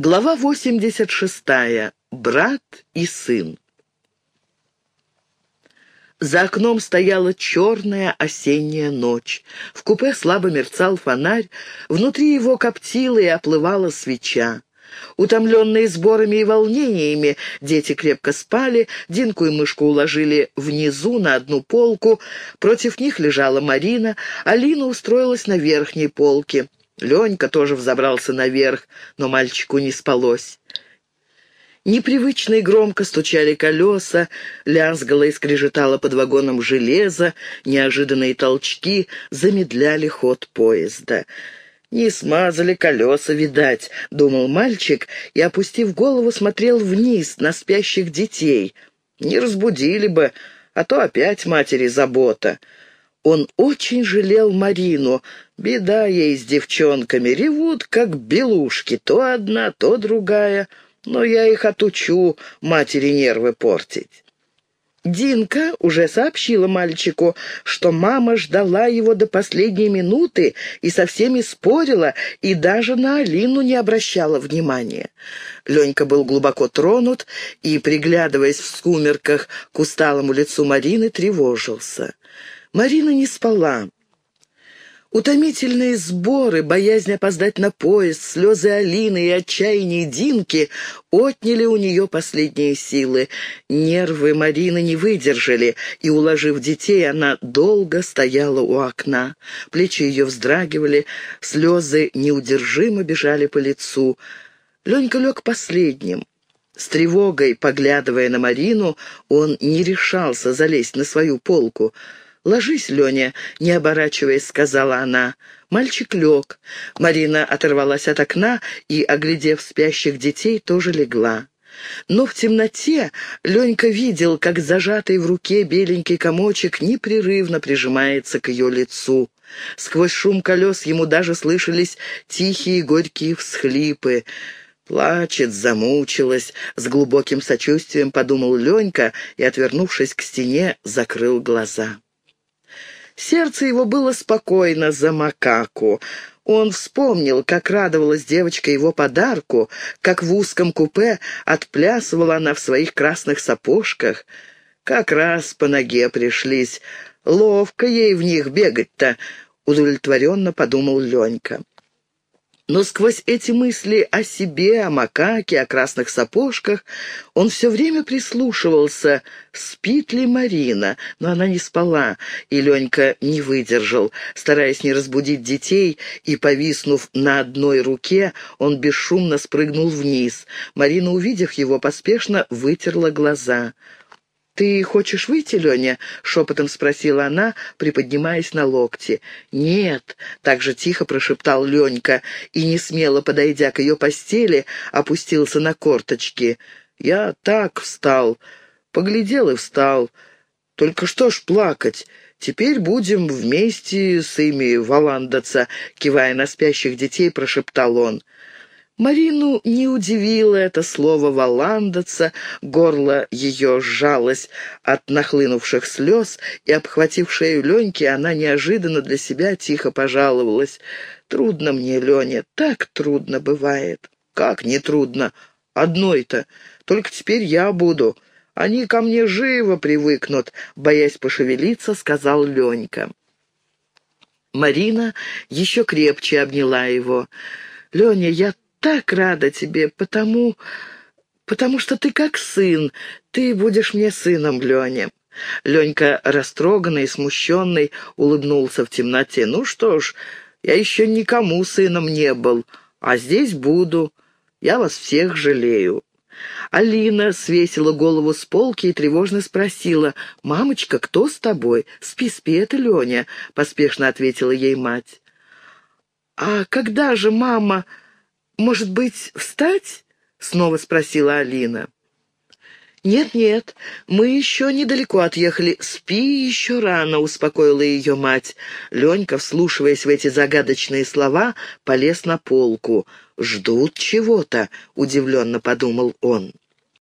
Глава 86. Брат и сын. За окном стояла черная осенняя ночь. В купе слабо мерцал фонарь, внутри его коптила и оплывала свеча. Утомленные сборами и волнениями, дети крепко спали, Динку и мышку уложили внизу на одну полку, против них лежала Марина, Алина устроилась на верхней полке. Ленька тоже взобрался наверх, но мальчику не спалось. Непривычно и громко стучали колеса, лязгало и скрежетало под вагоном железо, неожиданные толчки замедляли ход поезда. «Не смазали колеса, видать», — думал мальчик и, опустив голову, смотрел вниз на спящих детей. «Не разбудили бы, а то опять матери забота». Он очень жалел Марину. Беда ей с девчонками. Ревут, как белушки. То одна, то другая. Но я их отучу матери нервы портить. Динка уже сообщила мальчику, что мама ждала его до последней минуты и со всеми спорила, и даже на Алину не обращала внимания. Ленька был глубоко тронут и, приглядываясь в сумерках к усталому лицу Марины, тревожился. Марина не спала. Утомительные сборы, боязнь опоздать на поезд, слезы Алины и отчаяние Динки отняли у нее последние силы. Нервы Марины не выдержали, и, уложив детей, она долго стояла у окна. Плечи ее вздрагивали, слезы неудержимо бежали по лицу. Ленька лег последним. С тревогой, поглядывая на Марину, он не решался залезть на свою полку — «Ложись, Леня», — не оборачиваясь, сказала она. Мальчик лег. Марина оторвалась от окна и, оглядев спящих детей, тоже легла. Но в темноте Ленька видел, как зажатый в руке беленький комочек непрерывно прижимается к ее лицу. Сквозь шум колес ему даже слышались тихие горькие всхлипы. «Плачет, замучилась», — с глубоким сочувствием подумал Ленька и, отвернувшись к стене, закрыл глаза. Сердце его было спокойно за макаку. Он вспомнил, как радовалась девочка его подарку, как в узком купе отплясывала она в своих красных сапожках. Как раз по ноге пришлись. Ловко ей в них бегать-то, удовлетворенно подумал Ленька. Но сквозь эти мысли о себе, о макаке, о красных сапожках он все время прислушивался, спит ли Марина, но она не спала, и Ленька не выдержал. Стараясь не разбудить детей и повиснув на одной руке, он бесшумно спрыгнул вниз. Марина, увидев его, поспешно вытерла глаза. «Ты хочешь выйти, Леня?» — шепотом спросила она, приподнимаясь на локти. «Нет», — так же тихо прошептал Ленька и, не смело подойдя к ее постели, опустился на корточки. «Я так встал, поглядел и встал. Только что ж плакать?» Теперь будем вместе с ими валандаться», — кивая на спящих детей, прошептал он. Марину не удивило это слово «валандаться», горло ее сжалось от нахлынувших слез, и, обхватив шею Леньки, она неожиданно для себя тихо пожаловалась. «Трудно мне, Леня, так трудно бывает». «Как не трудно? Одной-то. Только теперь я буду. Они ко мне живо привыкнут», — боясь пошевелиться, сказал Ленька. Марина еще крепче обняла его. «Леня, я так рада тебе, потому... потому что ты как сын. Ты будешь мне сыном, Леня». Ленька, растроганный и смущенный, улыбнулся в темноте. «Ну что ж, я еще никому сыном не был, а здесь буду. Я вас всех жалею». Алина свесила голову с полки и тревожно спросила, «Мамочка, кто с тобой? Спи, спи, это Леня», — поспешно ответила ей мать. «А когда же мама...» «Может быть, встать?» — снова спросила Алина. «Нет-нет, мы еще недалеко отъехали. Спи еще рано», — успокоила ее мать. Ленька, вслушиваясь в эти загадочные слова, полез на полку. «Ждут чего-то», — удивленно подумал он.